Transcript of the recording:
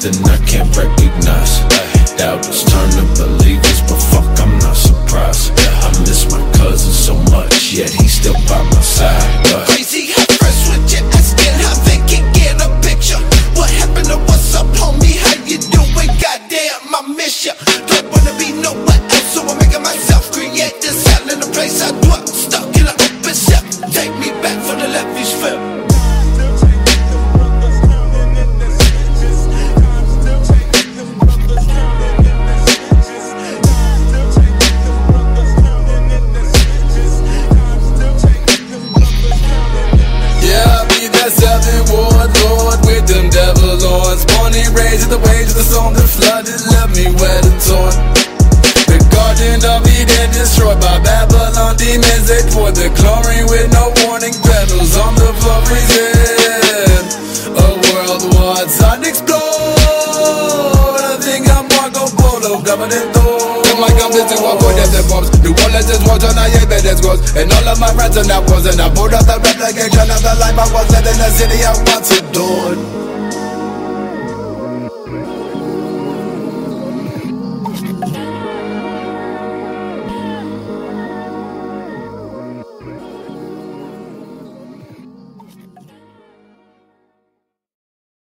can't recognize. Doubters turn to believers, but fuck, I'm not surprised. I miss my cousin so much, yet he's still by my side. Raised at the wage of the song that flooded, left me wet and torn. The garden of Eden destroyed by Babylon demons. They poured the chlorine with no warning. Petals on the floor freezing. A world war unexplored. I think I'm Marco Polo, government door. My gun busy walk with the bombs. The wall is just on I ain't bed as. And all of my friends are now and I pulled up the replication of the life I was living in the city I once adored.